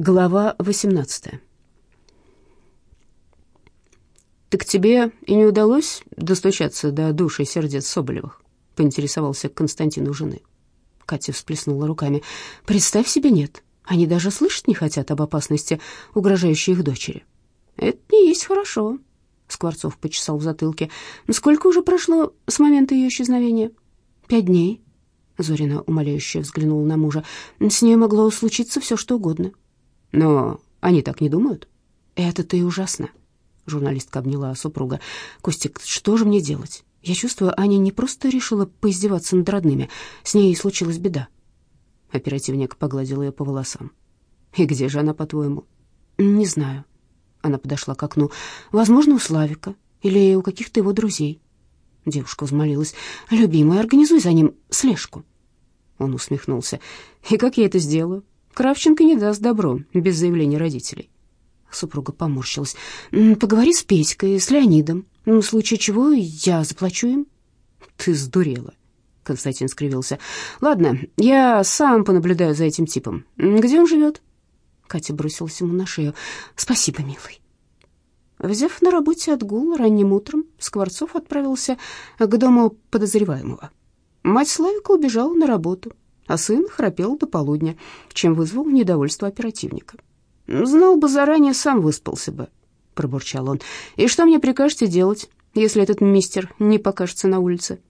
Глава 18. «Так тебе и не удалось достучаться до души сердец Соболевых?» — поинтересовался Константин у жены. Катя всплеснула руками. «Представь себе, нет. Они даже слышать не хотят об опасности, угрожающей их дочери». «Это не есть хорошо», — Скворцов почесал в затылке. «Сколько уже прошло с момента ее исчезновения?» «Пять дней», — Зорина умоляюще взглянула на мужа. «С ней могло случиться все, что угодно». Но они так не думают. Это-то и ужасно. Журналистка обняла супруга. Костик, что же мне делать? Я чувствую, Аня не просто решила поиздеваться над родными. С ней случилась беда. Оперативник погладил ее по волосам. И где же она, по-твоему? Не знаю. Она подошла к окну. Возможно, у Славика или у каких-то его друзей. Девушка взмолилась. «Любимый, организуй за ним слежку». Он усмехнулся. «И как я это сделаю? Кравченко не даст добро без заявления родителей. Супруга поморщилась. «Поговори с Петькой, с Леонидом. В случае чего я заплачу им». «Ты сдурела», — Константин скривился. «Ладно, я сам понаблюдаю за этим типом. Где он живет?» Катя бросилась ему на шею. «Спасибо, милый». Взяв на работе отгул ранним утром, Скворцов отправился к дому подозреваемого. Мать Славика убежала на работу а сын храпел до полудня, чем вызвал недовольство оперативника. «Знал бы заранее, сам выспался бы», — пробурчал он. «И что мне прикажете делать, если этот мистер не покажется на улице?»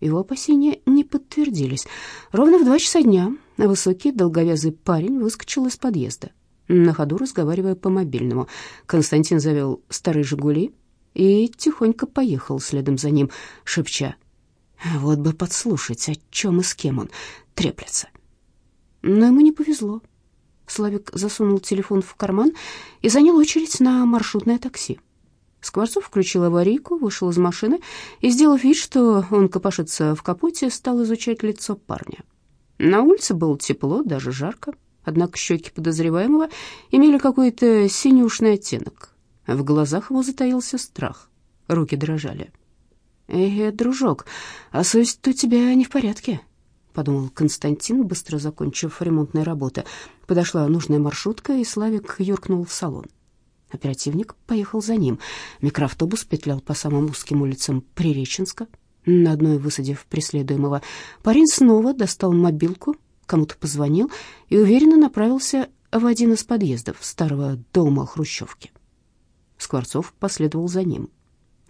Его опасения не подтвердились. Ровно в два часа дня высокий долговязый парень выскочил из подъезда, на ходу разговаривая по мобильному. Константин завел старый «Жигули» и тихонько поехал следом за ним, шепча. «Вот бы подслушать, о чем и с кем он треплется. Но ему не повезло. Славик засунул телефон в карман и занял очередь на маршрутное такси. Скворцов включил аварийку, вышел из машины и, сделав вид, что он копошится в капоте, стал изучать лицо парня. На улице было тепло, даже жарко, однако щеки подозреваемого имели какой-то синюшный оттенок. В глазах его затаился страх, руки дрожали. «Эй, дружок, а совесть у тебя не в порядке», — подумал Константин, быстро закончив ремонтные работы. Подошла нужная маршрутка, и Славик юркнул в салон. Оперативник поехал за ним. Микроавтобус петлял по самым узким улицам Приреченска. На одной высадив преследуемого, парень снова достал мобилку, кому-то позвонил и уверенно направился в один из подъездов старого дома Хрущевки. Скворцов последовал за ним.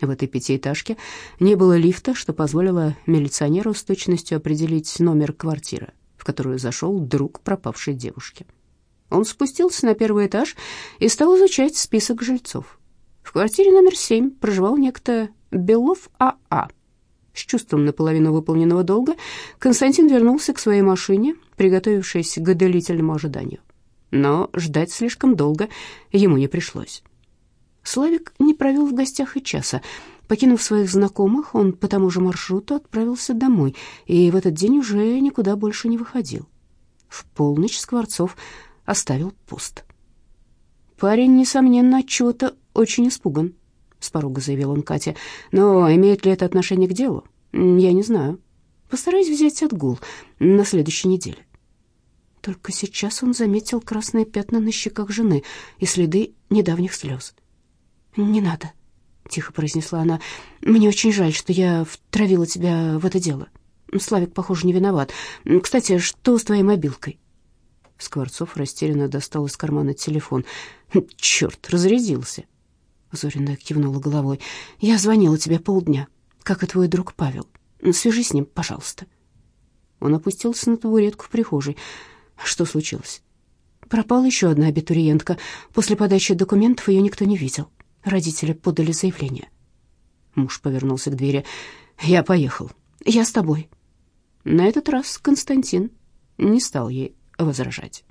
В этой пятиэтажке не было лифта, что позволило милиционеру с точностью определить номер квартиры, в которую зашел друг пропавшей девушки. Он спустился на первый этаж и стал изучать список жильцов. В квартире номер семь проживал некто Белов А.А. С чувством наполовину выполненного долга Константин вернулся к своей машине, приготовившись к длительному ожиданию. Но ждать слишком долго ему не пришлось. Славик не провел в гостях и часа. Покинув своих знакомых, он по тому же маршруту отправился домой и в этот день уже никуда больше не выходил. В полночь Скворцов оставил пуст. «Парень, несомненно, от чего-то очень испуган», — с порога заявил он Кате. «Но имеет ли это отношение к делу? Я не знаю. Постараюсь взять отгул на следующей неделе». Только сейчас он заметил красные пятна на щеках жены и следы недавних слез. «Не надо», — тихо произнесла она. «Мне очень жаль, что я втравила тебя в это дело. Славик, похоже, не виноват. Кстати, что с твоей мобилкой?» Скворцов растерянно достал из кармана телефон. «Черт, разрядился!» Зорина кивнула головой. «Я звонила тебе полдня, как и твой друг Павел. Свяжись с ним, пожалуйста». Он опустился на табуретку в прихожей. Что случилось? Пропала еще одна абитуриентка. После подачи документов ее никто не видел. Родители подали заявление. Муж повернулся к двери. «Я поехал. Я с тобой». На этот раз Константин не стал ей возражать.